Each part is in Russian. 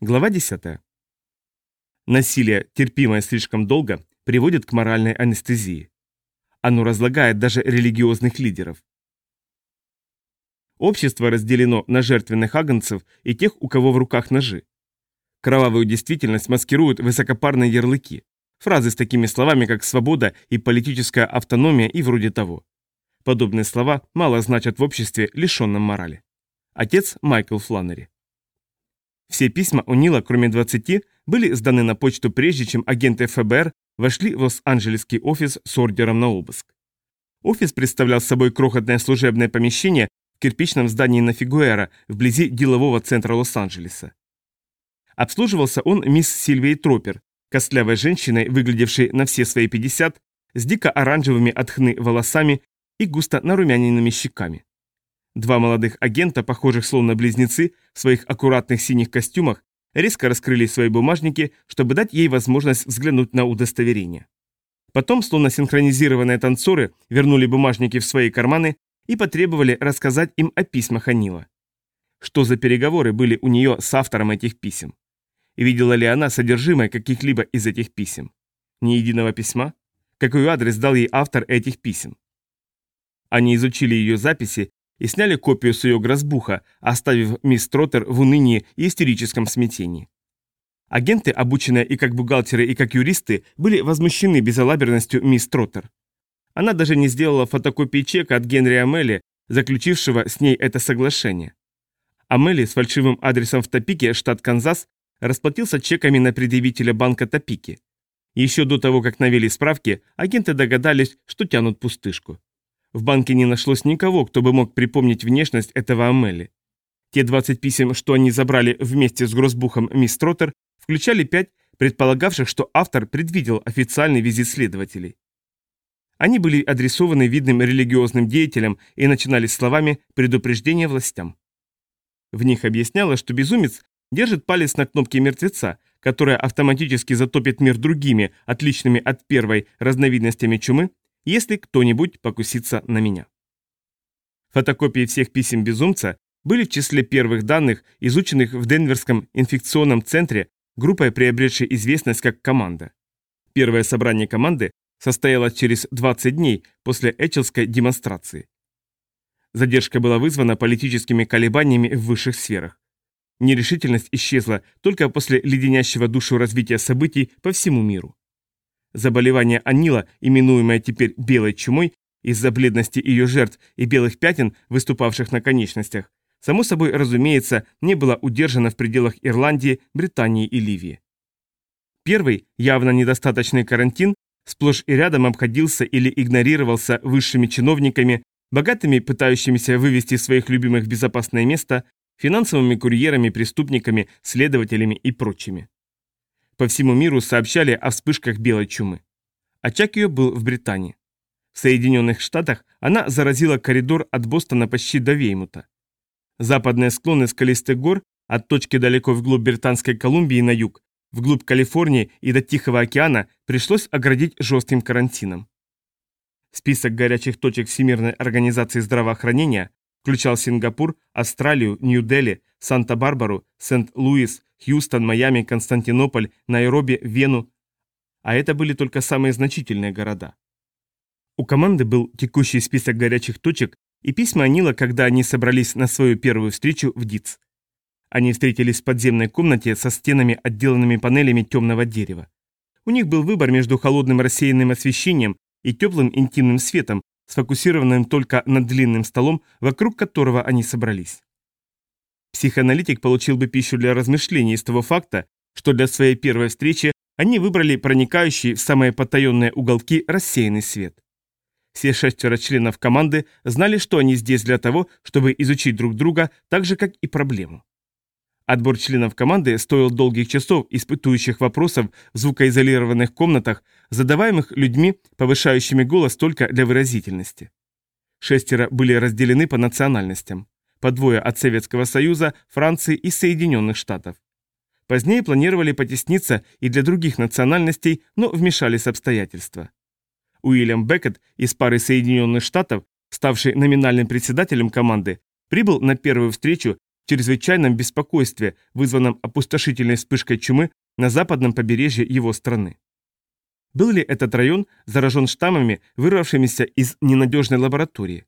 Глава 10. Насилие, терпимое слишком долго, приводит к моральной анестезии. Оно разлагает даже религиозных лидеров. Общество разделено на жертвенных агнцев и тех, у кого в руках ножи. Кровавую действительность маскируют высокопарные ярлыки, фразы с такими словами, как «свобода» и «политическая автономия» и вроде того. Подобные слова мало значат в обществе, лишенном морали. Отец Майкл Фланнери. Все письма у Нила, кроме 20, были сданы на почту прежде, чем агенты ФБР вошли в Лос-Анджелесский офис с ордером на обыск. Офис представлял собой крохотное служебное помещение в кирпичном здании на Фигуэра, вблизи делового центра Лос-Анджелеса. Обслуживался он мисс Сильвией Тропер, костлявой женщиной, выглядевшей на все свои 50, с дико-оранжевыми от хны волосами и густо нарумяненными щеками. Два молодых агента, похожих словно близнецы, в своих аккуратных синих костюмах, резко раскрыли свои бумажники, чтобы дать ей возможность взглянуть на удостоверение. Потом, словно синхронизированные танцоры, вернули бумажники в свои карманы и потребовали рассказать им о письмах Анила. Что за переговоры были у нее с автором этих писем? Видела ли она содержимое каких-либо из этих писем? Ни единого письма? Какой адрес дал ей автор этих писем? Они изучили ее записи и сняли копию с ее грозбуха, оставив мисс Троттер в унынии и истерическом смятении. Агенты, обученные и как бухгалтеры, и как юристы, были возмущены безалаберностью мисс Троттер. Она даже не сделала фотокопии чека от Генри Амели, заключившего с ней это соглашение. Амели с фальшивым адресом в Топике, штат Канзас, расплатился чеками на предъявителя банка Топики. Еще до того, как навели справки, агенты догадались, что тянут пустышку. В банке не нашлось никого, кто бы мог припомнить внешность этого Амели. Те 20 писем, что они забрали вместе с грозбухом мисс Троттер, включали пять, предполагавших, что автор предвидел официальный визит следователей. Они были адресованы видным религиозным деятелям и начинались словами предупреждения властям. В них объяснялось, что безумец держит палец на кнопке мертвеца, которая автоматически затопит мир другими, отличными от первой разновидностями чумы, если кто-нибудь покусится на меня. Фотокопии всех писем безумца были в числе первых данных, изученных в Денверском инфекционном центре группой, приобретшей известность как «Команда». Первое собрание команды состоялось через 20 дней после Эчелской демонстрации. Задержка была вызвана политическими колебаниями в высших сферах. Нерешительность исчезла только после леденящего душу развития событий по всему миру. Заболевание Анила, именуемое теперь белой чумой, из-за бледности ее жертв и белых пятен, выступавших на конечностях, само собой разумеется, не было удержано в пределах Ирландии, Британии и Ливии. Первый, явно недостаточный карантин, сплошь и рядом обходился или игнорировался высшими чиновниками, богатыми, пытающимися вывести своих любимых в безопасное место, финансовыми курьерами, преступниками, следователями и прочими. По всему миру сообщали о вспышках белой чумы. Очаг ее был в Британии. В Соединенных Штатах она заразила коридор от Бостона почти до Веймута. Западные склоны скалистых гор от точки далеко вглубь Британской Колумбии на юг, вглубь Калифорнии и до Тихого океана пришлось оградить жестким карантином. Список горячих точек Всемирной организации здравоохранения включал Сингапур, Австралию, Нью-Дели, Санта-Барбару, Сент-Луис, Хьюстон, Майами, Константинополь, Найроби, Вену. А это были только самые значительные города. У команды был текущий список горячих точек и письма Анила, когда они собрались на свою первую встречу в ДИЦ. Они встретились в подземной комнате со стенами, отделанными панелями темного дерева. У них был выбор между холодным рассеянным освещением и теплым интимным светом, сфокусированным только над длинным столом, вокруг которого они собрались. Психоаналитик получил бы пищу для размышлений из того факта, что для своей первой встречи они выбрали проникающий в самые потаенные уголки рассеянный свет. Все шестеро членов команды знали, что они здесь для того, чтобы изучить друг друга так же, как и проблему. Отбор членов команды стоил долгих часов испытующих вопросов в звукоизолированных комнатах, задаваемых людьми, повышающими голос только для выразительности. Шестеро были разделены по национальностям по двое от Советского Союза, Франции и Соединенных Штатов. Позднее планировали потесниться и для других национальностей, но вмешались обстоятельства. Уильям Беккет из пары Соединенных Штатов, ставший номинальным председателем команды, прибыл на первую встречу чрезвычайном беспокойстве, вызванном опустошительной вспышкой чумы на западном побережье его страны. Был ли этот район заражен штаммами, вырвавшимися из ненадежной лаборатории?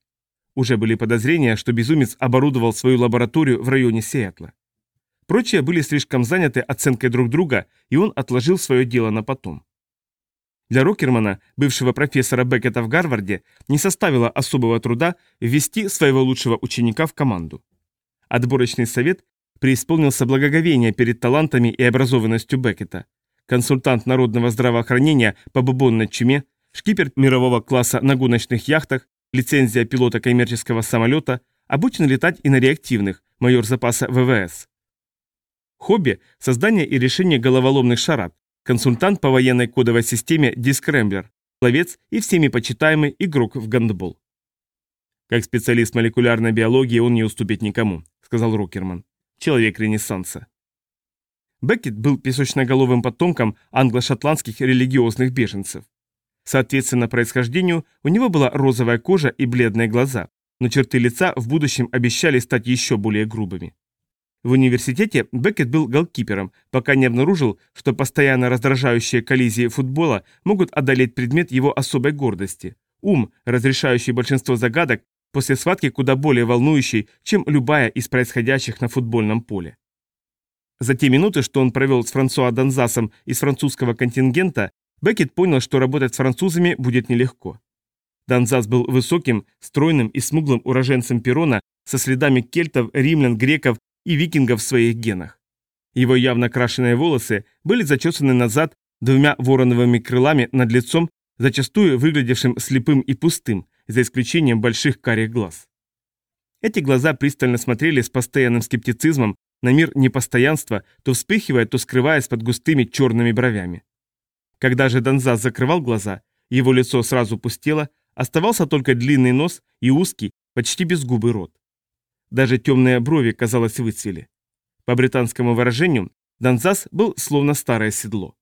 Уже были подозрения, что безумец оборудовал свою лабораторию в районе Сиэтла. Прочие были слишком заняты оценкой друг друга, и он отложил свое дело на потом. Для Рокермана, бывшего профессора Беккета в Гарварде, не составило особого труда ввести своего лучшего ученика в команду. Отборочный совет преисполнился благоговения перед талантами и образованностью Беккета. Консультант народного здравоохранения по бубонной чуме, шкипер мирового класса на гоночных яхтах, лицензия пилота коммерческого самолета, обучен летать и на реактивных, майор запаса ВВС. Хобби – создание и решение головоломных шарад, консультант по военной кодовой системе Дискрэмблер, пловец и всеми почитаемый игрок в гандбол. Как специалист молекулярной биологии он не уступит никому, сказал Рокерман. Человек Ренессанса. Беккет был песочноголовым потомком англо-шотландских религиозных беженцев. Соответственно происхождению, у него была розовая кожа и бледные глаза, но черты лица в будущем обещали стать еще более грубыми. В университете Беккет был голкипером, пока не обнаружил, что постоянно раздражающие коллизии футбола могут одолеть предмет его особой гордости – ум, разрешающий большинство загадок после схватки куда более волнующий, чем любая из происходящих на футбольном поле. За те минуты, что он провел с Франсуа Донзасом из французского контингента, Беккет понял, что работать с французами будет нелегко. Донзас был высоким, стройным и смуглым уроженцем Перона со следами кельтов, римлян, греков и викингов в своих генах. Его явно крашеные волосы были зачесаны назад двумя вороновыми крылами над лицом, зачастую выглядевшим слепым и пустым, за исключением больших карих глаз. Эти глаза пристально смотрели с постоянным скептицизмом на мир непостоянства, то вспыхивая, то скрываясь под густыми черными бровями. Когда же Донзас закрывал глаза, его лицо сразу пустело, оставался только длинный нос и узкий, почти безгубый рот. Даже темные брови, казалось, выцвели. По британскому выражению, Донзас был словно старое седло.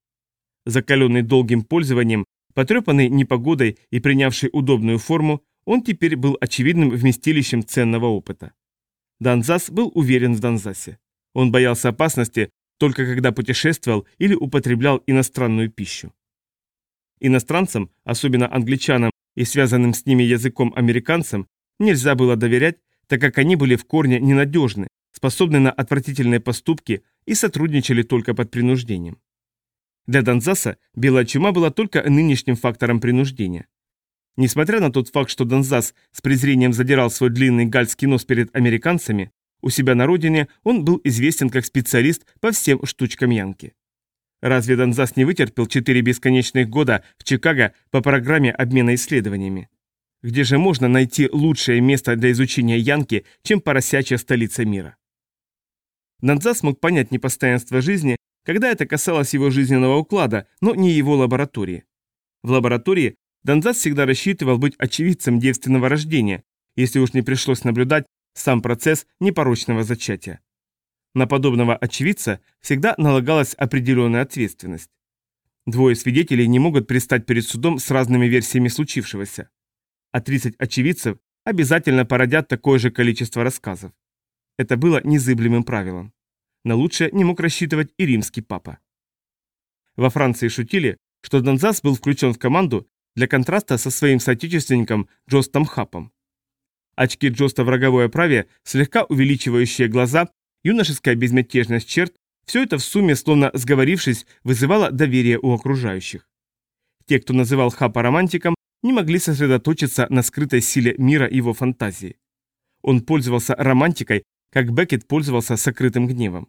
Закаленный долгим пользованием, потрепанный непогодой и принявший удобную форму, он теперь был очевидным вместилищем ценного опыта. Донзас был уверен в Донзасе. Он боялся опасности только когда путешествовал или употреблял иностранную пищу. Иностранцам, особенно англичанам и связанным с ними языком американцам, нельзя было доверять, так как они были в корне ненадежны, способны на отвратительные поступки и сотрудничали только под принуждением. Для Донзаса белая чума была только нынешним фактором принуждения. Несмотря на тот факт, что Донзас с презрением задирал свой длинный гальский нос перед американцами, у себя на родине он был известен как специалист по всем штучкам Янки. Разве Донзас не вытерпел четыре бесконечных года в Чикаго по программе обмена исследованиями? Где же можно найти лучшее место для изучения Янки, чем поросячья столица мира? Донзас мог понять непостоянство жизни когда это касалось его жизненного уклада, но не его лаборатории. В лаборатории Донзас всегда рассчитывал быть очевидцем девственного рождения, если уж не пришлось наблюдать сам процесс непорочного зачатия. На подобного очевидца всегда налагалась определенная ответственность. Двое свидетелей не могут предстать перед судом с разными версиями случившегося. А 30 очевидцев обязательно породят такое же количество рассказов. Это было незыблемым правилом. На лучшее не мог рассчитывать и римский папа. Во Франции шутили, что Донзас был включен в команду для контраста со своим соотечественником Джостом Хапом. Очки Джоста в роговой оправе, слегка увеличивающие глаза, юношеская безмятежность черт, все это в сумме, словно сговорившись, вызывало доверие у окружающих. Те, кто называл Хапа романтиком, не могли сосредоточиться на скрытой силе мира его фантазии. Он пользовался романтикой как Беккет пользовался сокрытым гневом.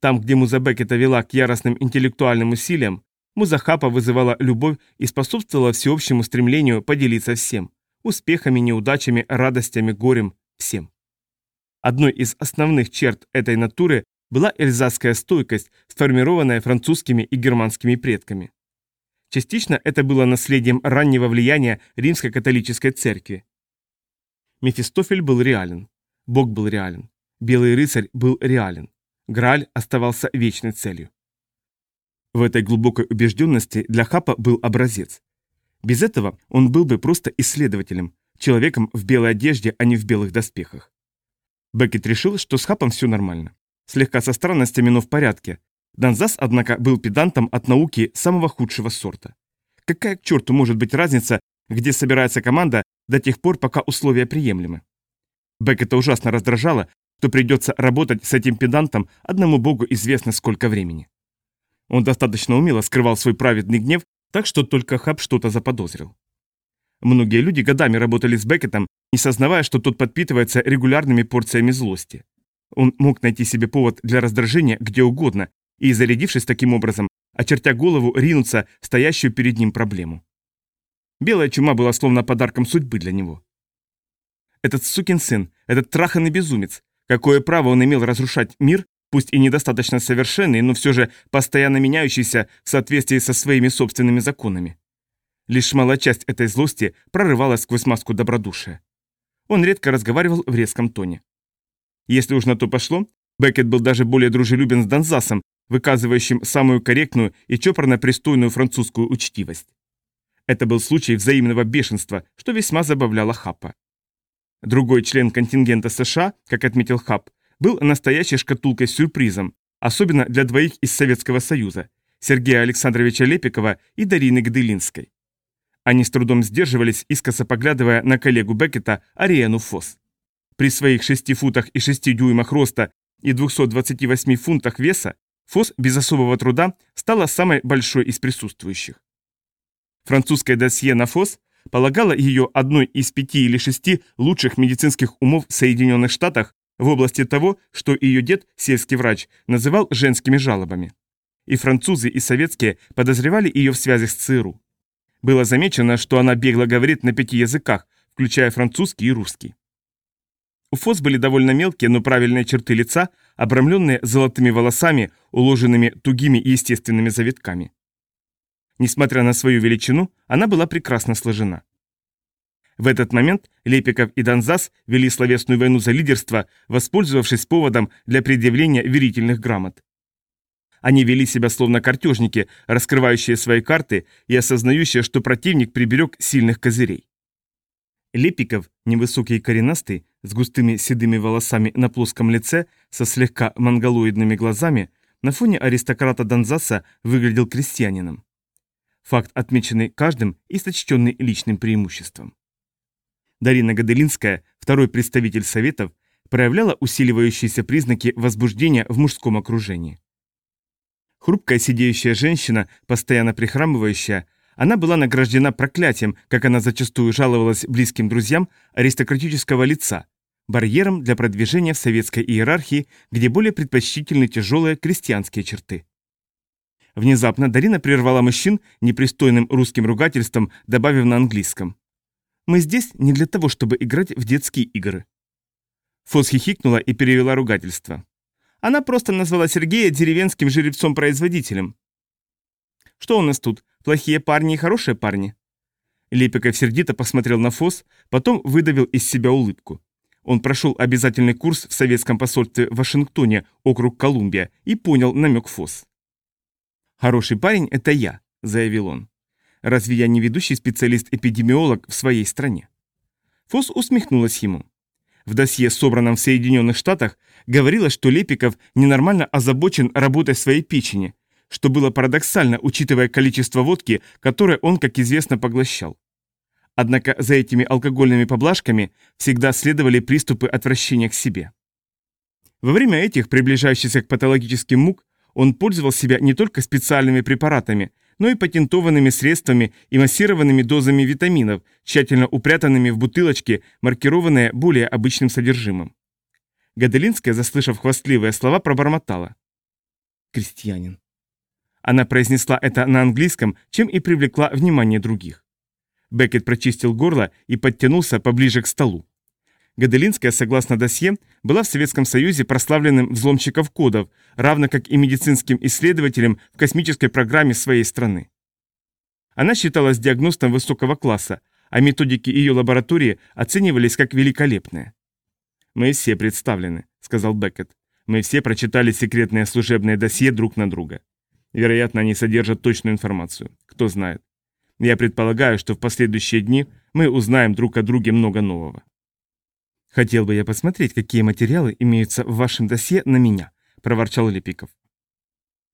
Там, где муза Беккета вела к яростным интеллектуальным усилиям, муза Хапа вызывала любовь и способствовала всеобщему стремлению поделиться всем – успехами, неудачами, радостями, горем, всем. Одной из основных черт этой натуры была эльзасская стойкость, сформированная французскими и германскими предками. Частично это было наследием раннего влияния римской католической церкви. Мефистофель был реален. Бог был реален. Белый рыцарь был реален. Грааль оставался вечной целью. В этой глубокой убежденности для Хапа был образец. Без этого он был бы просто исследователем, человеком в белой одежде, а не в белых доспехах. Беккет решил, что с Хапом все нормально. Слегка со странностями, но в порядке. Данзас, однако, был педантом от науки самого худшего сорта. Какая к черту может быть разница, где собирается команда до тех пор, пока условия приемлемы? Беккета ужасно раздражало, что придется работать с этим педантом одному богу известно сколько времени. Он достаточно умело скрывал свой праведный гнев, так что только Хаб что-то заподозрил. Многие люди годами работали с Беккетом, не сознавая, что тот подпитывается регулярными порциями злости. Он мог найти себе повод для раздражения где угодно и, зарядившись таким образом, очертя голову, ринуться в стоящую перед ним проблему. Белая чума была словно подарком судьбы для него. Этот сукин сын, этот траханный безумец, какое право он имел разрушать мир, пусть и недостаточно совершенный, но все же постоянно меняющийся в соответствии со своими собственными законами. Лишь малая часть этой злости прорывалась сквозь маску добродушия. Он редко разговаривал в резком тоне. Если уж на то пошло, Беккет был даже более дружелюбен с Донзасом, выказывающим самую корректную и чопорно-пристойную французскую учтивость. Это был случай взаимного бешенства, что весьма забавляло Хаппа. Другой член контингента США, как отметил Хапп, был настоящей шкатулкой с сюрпризом, особенно для двоих из Советского Союза, Сергея Александровича Лепикова и Дарины Гделинской. Они с трудом сдерживались, искоса поглядывая на коллегу Беккета Ариену Фосс. При своих 6 футах и 6 дюймах роста и 228 фунтах веса Фосс без особого труда стала самой большой из присутствующих. Французское досье на Фосс полагало ее одной из пяти или шести лучших медицинских умов в Соединенных Штатах в области того, что ее дед, сельский врач, называл женскими жалобами. И французы, и советские подозревали ее в связях с ЦРУ. Было замечено, что она бегло говорит на пяти языках, включая французский и русский. У Фос были довольно мелкие, но правильные черты лица, обрамленные золотыми волосами, уложенными тугими и естественными завитками. Несмотря на свою величину, она была прекрасно сложена. В этот момент Лепиков и Донзас вели словесную войну за лидерство, воспользовавшись поводом для предъявления верительных грамот. Они вели себя словно картежники, раскрывающие свои карты и осознающие, что противник приберег сильных козырей. Лепиков, невысокий и коренастый, с густыми седыми волосами на плоском лице, со слегка монголоидными глазами, на фоне аристократа Донзаса выглядел крестьянином. Факт, отмеченный каждым и сочтенный личным преимуществом. Дарина Гаделинская, второй представитель Советов, проявляла усиливающиеся признаки возбуждения в мужском окружении. Хрупкая сидеющая женщина, постоянно прихрамывающая, она была награждена проклятием, как она зачастую жаловалась близким друзьям, аристократического лица, барьером для продвижения в советской иерархии, где более предпочтительны тяжелые крестьянские черты. Внезапно Дарина прервала мужчин непристойным русским ругательством, добавив на английском. Мы здесь не для того, чтобы играть в детские игры». Фос хихикнула и перевела ругательство. Она просто назвала Сергея деревенским жеребцом-производителем. «Что у нас тут? Плохие парни и хорошие парни?» Лепиков сердито посмотрел на Фос, потом выдавил из себя улыбку. Он прошел обязательный курс в советском посольстве в Вашингтоне, округ Колумбия, и понял намек Фос. «Хороший парень – это я», – заявил он. Разве я не ведущий специалист-эпидемиолог в своей стране? Фос усмехнулась ему. В досье, собранном в Соединенных Штатах, говорилось, что Лепиков ненормально озабочен работой своей печени, что было парадоксально, учитывая количество водки, которое он, как известно, поглощал. Однако за этими алкогольными поблажками всегда следовали приступы отвращения к себе. Во время этих, приближающихся к патологическим мук, он пользовал себя не только специальными препаратами, но и патентованными средствами и массированными дозами витаминов, тщательно упрятанными в бутылочки, маркированные более обычным содержимым. Гаделинская, заслышав хвастливые слова, пробормотала. «Крестьянин». Она произнесла это на английском, чем и привлекла внимание других. Беккет прочистил горло и подтянулся поближе к столу. Гаделинская, согласно досье, была в Советском Союзе прославленным взломщиком кодов, равно как и медицинским исследователем в космической программе своей страны. Она считалась диагностом высокого класса, а методики ее лаборатории оценивались как великолепные. «Мы все представлены», — сказал Беккет. «Мы все прочитали секретное служебное досье друг на друга. Вероятно, они содержат точную информацию. Кто знает. Я предполагаю, что в последующие дни мы узнаем друг о друге много нового». «Хотел бы я посмотреть, какие материалы имеются в вашем досье на меня», — проворчал Лепиков.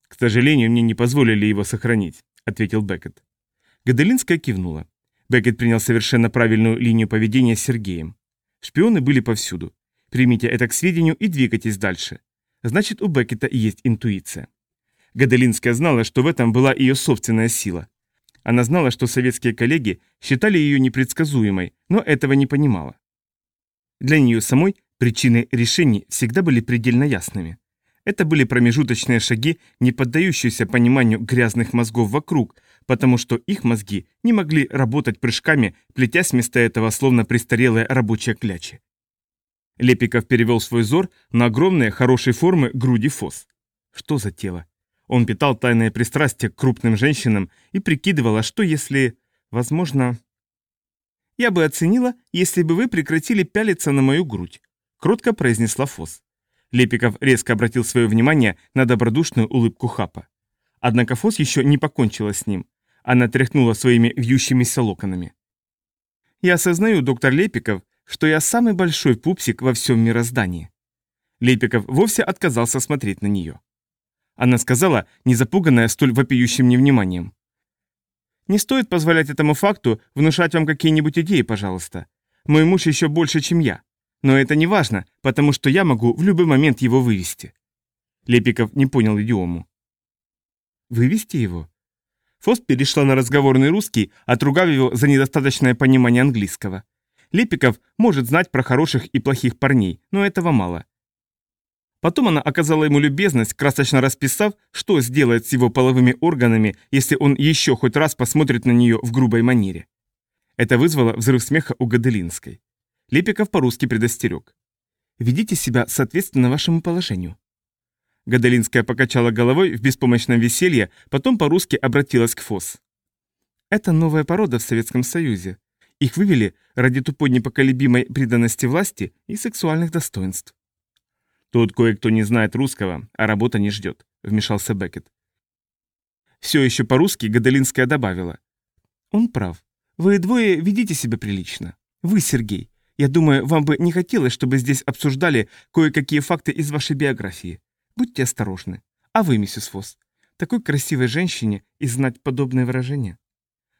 «К сожалению, мне не позволили его сохранить», — ответил Беккет. Гаделинская кивнула. Беккет принял совершенно правильную линию поведения с Сергеем. Шпионы были повсюду. Примите это к сведению и двигайтесь дальше. Значит, у Беккета есть интуиция. Гаделинская знала, что в этом была ее собственная сила. Она знала, что советские коллеги считали ее непредсказуемой, но этого не понимала. Для нее самой причины решений всегда были предельно ясными. Это были промежуточные шаги, не поддающиеся пониманию грязных мозгов вокруг, потому что их мозги не могли работать прыжками, плетясь вместо этого словно престарелые рабочие клячи. Лепиков перевел свой зор на огромные, хорошей формы груди фос. Что за тело? Он питал тайное пристрастие к крупным женщинам и прикидывал, а что если... Возможно, «Я бы оценила, если бы вы прекратили пялиться на мою грудь», — кротко произнесла Фос. Лепиков резко обратил свое внимание на добродушную улыбку Хапа. Однако Фос еще не покончила с ним. Она тряхнула своими вьющимися локонами. «Я осознаю, доктор Лепиков, что я самый большой пупсик во всем мироздании». Лепиков вовсе отказался смотреть на нее. Она сказала, не запуганная столь вопиющим невниманием. Не стоит позволять этому факту внушать вам какие-нибудь идеи, пожалуйста. Мой муж еще больше, чем я. Но это не важно, потому что я могу в любой момент его вывести. Лепиков не понял идиому. Вывести его? Фост перешла на разговорный русский, отругав его за недостаточное понимание английского. Лепиков может знать про хороших и плохих парней, но этого мало. Потом она оказала ему любезность, красочно расписав, что сделает с его половыми органами, если он еще хоть раз посмотрит на нее в грубой манере. Это вызвало взрыв смеха у Гаделинской. Лепиков по-русски предостерег. «Ведите себя соответственно вашему положению». Гаделинская покачала головой в беспомощном веселье, потом по-русски обратилась к ФОС. «Это новая порода в Советском Союзе. Их вывели ради тупой непоколебимой преданности власти и сексуальных достоинств. «Тут кое-кто не знает русского, а работа не ждет», — вмешался Беккет. Все еще по-русски Гадалинская добавила. «Он прав. Вы двое ведите себя прилично. Вы, Сергей. Я думаю, вам бы не хотелось, чтобы здесь обсуждали кое-какие факты из вашей биографии. Будьте осторожны. А вы, миссис Фосс, такой красивой женщине и знать подобное выражение?»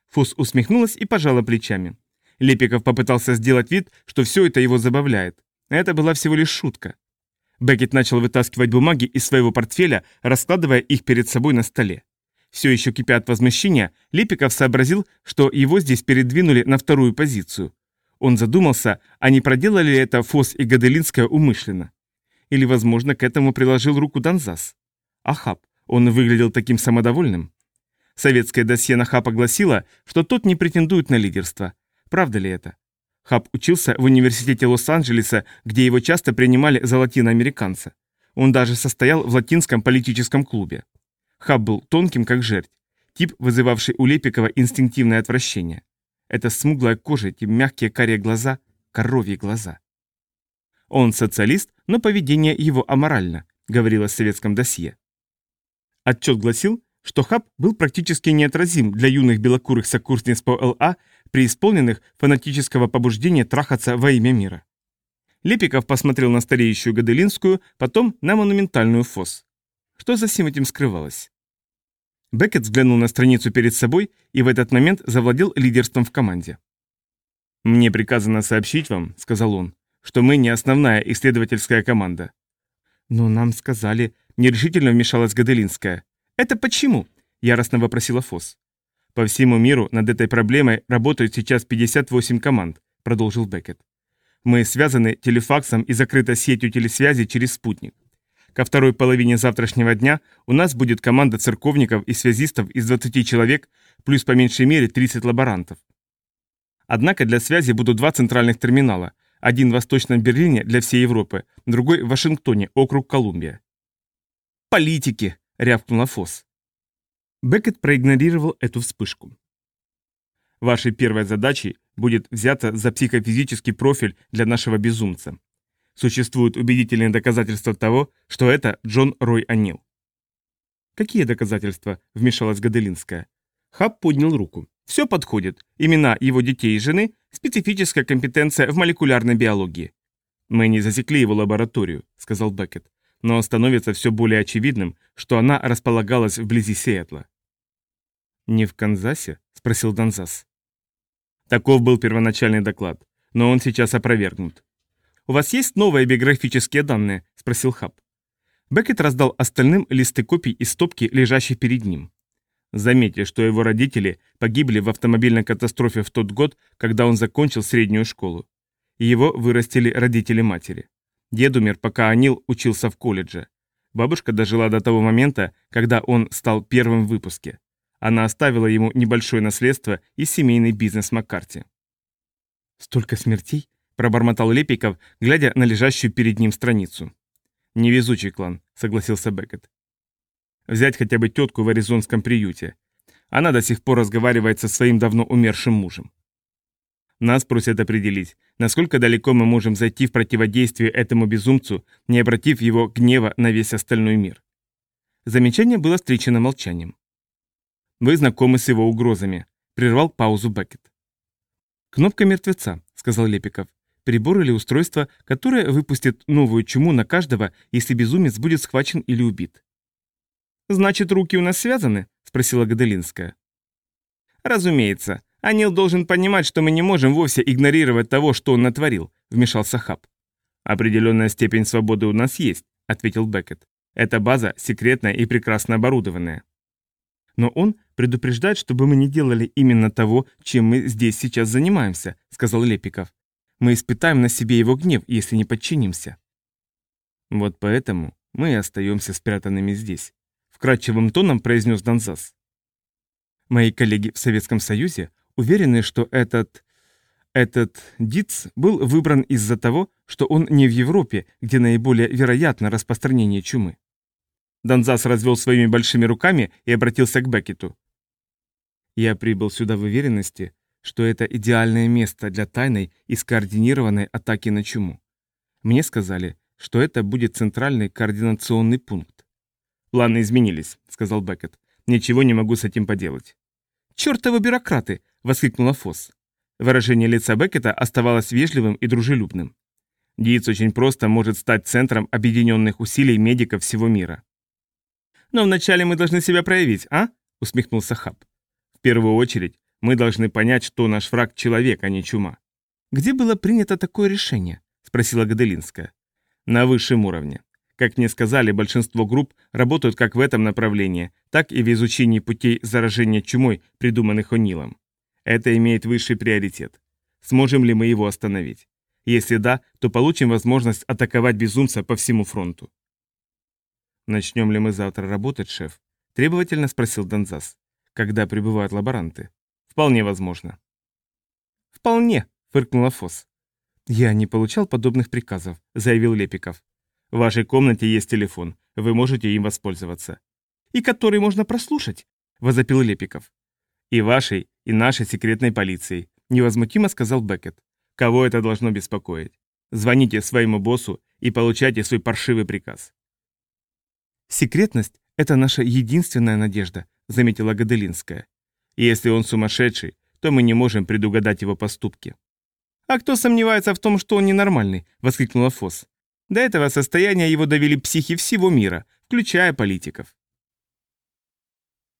Фосс усмехнулась и пожала плечами. Лепиков попытался сделать вид, что все это его забавляет. Это была всего лишь шутка. Беккет начал вытаскивать бумаги из своего портфеля, раскладывая их перед собой на столе. Все еще кипя от возмущения, Лепиков сообразил, что его здесь передвинули на вторую позицию. Он задумался, а не проделали ли это Фос и Гаделинская умышленно. Или, возможно, к этому приложил руку Донзас. Ахаб, он выглядел таким самодовольным. Советское досье на Хапа гласило, что тот не претендует на лидерство. Правда ли это? Хаб учился в университете Лос-Анджелеса, где его часто принимали за латиноамериканца. Он даже состоял в латинском политическом клубе. Хаб был тонким, как жерть, тип, вызывавший у Лепикова инстинктивное отвращение. Это смуглая кожа, эти мягкие карие глаза, коровьи глаза. Он социалист, но поведение его аморально, говорилось в советском досье. Отчет гласил, что Хаб был практически неотразим для юных белокурых сокурсниц по ЛА, преисполненных фанатического побуждения трахаться во имя мира. Лепиков посмотрел на стареющую Гаделинскую, потом на монументальную ФОС. Что за всем этим скрывалось? Беккет взглянул на страницу перед собой и в этот момент завладел лидерством в команде. «Мне приказано сообщить вам», — сказал он, — «что мы не основная исследовательская команда». «Но нам сказали...» — нерешительно вмешалась Гаделинская. «Это почему?» – яростно вопросила Фос. «По всему миру над этой проблемой работают сейчас 58 команд», – продолжил Беккет. «Мы связаны телефаксом и закрытой сетью телесвязи через спутник. Ко второй половине завтрашнего дня у нас будет команда церковников и связистов из 20 человек, плюс по меньшей мере 30 лаборантов. Однако для связи будут два центральных терминала, один в Восточном Берлине для всей Европы, другой в Вашингтоне, округ Колумбия. «Политики!» рявкнула Фосс. Беккет проигнорировал эту вспышку. Вашей первой задачей будет взято за психофизический профиль для нашего безумца. Существуют убедительные доказательства того, что это Джон Рой Анил. «Какие доказательства?» – вмешалась Гаделинская. Хаб поднял руку. «Все подходит. Имена его детей и жены – специфическая компетенция в молекулярной биологии. «Мы не засекли его лабораторию», — сказал Беккет, «но становится все более очевидным, что она располагалась вблизи Сиэтла». «Не в Канзасе?» — спросил Донзас. Таков был первоначальный доклад, но он сейчас опровергнут. «У вас есть новые биографические данные?» — спросил Хаб. Беккет раздал остальным листы копий из стопки, лежащей перед ним. Заметьте, что его родители погибли в автомобильной катастрофе в тот год, когда он закончил среднюю школу. Его вырастили родители матери. Дед умер, пока Анил учился в колледже. Бабушка дожила до того момента, когда он стал первым в выпуске. Она оставила ему небольшое наследство и семейный бизнес Маккарти. «Столько смертей?» – пробормотал Лепиков, глядя на лежащую перед ним страницу. «Невезучий клан», – согласился Беккет. Взять хотя бы тетку в аризонском приюте. Она до сих пор разговаривает со своим давно умершим мужем. Нас просят определить, насколько далеко мы можем зайти в противодействие этому безумцу, не обратив его гнева на весь остальной мир. Замечание было встречено молчанием. «Вы знакомы с его угрозами», — прервал паузу Беккет. «Кнопка мертвеца», — сказал Лепиков. «Прибор или устройство, которое выпустит новую чуму на каждого, если безумец будет схвачен или убит. «Значит, руки у нас связаны?» – спросила Гаделинская. «Разумеется. Анил должен понимать, что мы не можем вовсе игнорировать того, что он натворил», – вмешался Хаб. «Определенная степень свободы у нас есть», – ответил Беккет. «Эта база секретная и прекрасно оборудованная». «Но он предупреждает, чтобы мы не делали именно того, чем мы здесь сейчас занимаемся», – сказал Лепиков. «Мы испытаем на себе его гнев, если не подчинимся». «Вот поэтому мы и остаемся спрятанными здесь», вкрадчивым тоном произнес Донзас. Мои коллеги в Советском Союзе уверены, что этот... этот ДИЦ был выбран из-за того, что он не в Европе, где наиболее вероятно распространение чумы. Донзас развел своими большими руками и обратился к Беккету. Я прибыл сюда в уверенности, что это идеальное место для тайной и скоординированной атаки на чуму. Мне сказали, что это будет центральный координационный пункт. «Планы изменились», — сказал Беккет. «Ничего не могу с этим поделать». «Чертовы бюрократы!» — воскликнула Фосс. Выражение лица Беккета оставалось вежливым и дружелюбным. Диц очень просто может стать центром объединенных усилий медиков всего мира. «Но вначале мы должны себя проявить, а?» — усмехнулся Хаб. «В первую очередь мы должны понять, что наш враг — человек, а не чума». «Где было принято такое решение?» — спросила Гаделинская. «На высшем уровне. Как мне сказали, большинство групп работают как в этом направлении, так и в изучении путей заражения чумой, придуманных О'Нилом. Это имеет высший приоритет. Сможем ли мы его остановить? Если да, то получим возможность атаковать безумца по всему фронту. «Начнем ли мы завтра работать, шеф?» – требовательно спросил Донзас. «Когда прибывают лаборанты?» «Вполне возможно». «Вполне», – фыркнула Фосс. «Я не получал подобных приказов», – заявил Лепиков. В вашей комнате есть телефон, вы можете им воспользоваться. И который можно прослушать, возопил Лепиков. И вашей, и нашей секретной полицией, невозмутимо сказал Беккет. Кого это должно беспокоить? Звоните своему боссу и получайте свой паршивый приказ. Секретность – это наша единственная надежда, заметила Гаделинская. Если он сумасшедший, то мы не можем предугадать его поступки. «А кто сомневается в том, что он ненормальный?» – воскликнула Фосс. До этого состояния его довели психи всего мира, включая политиков.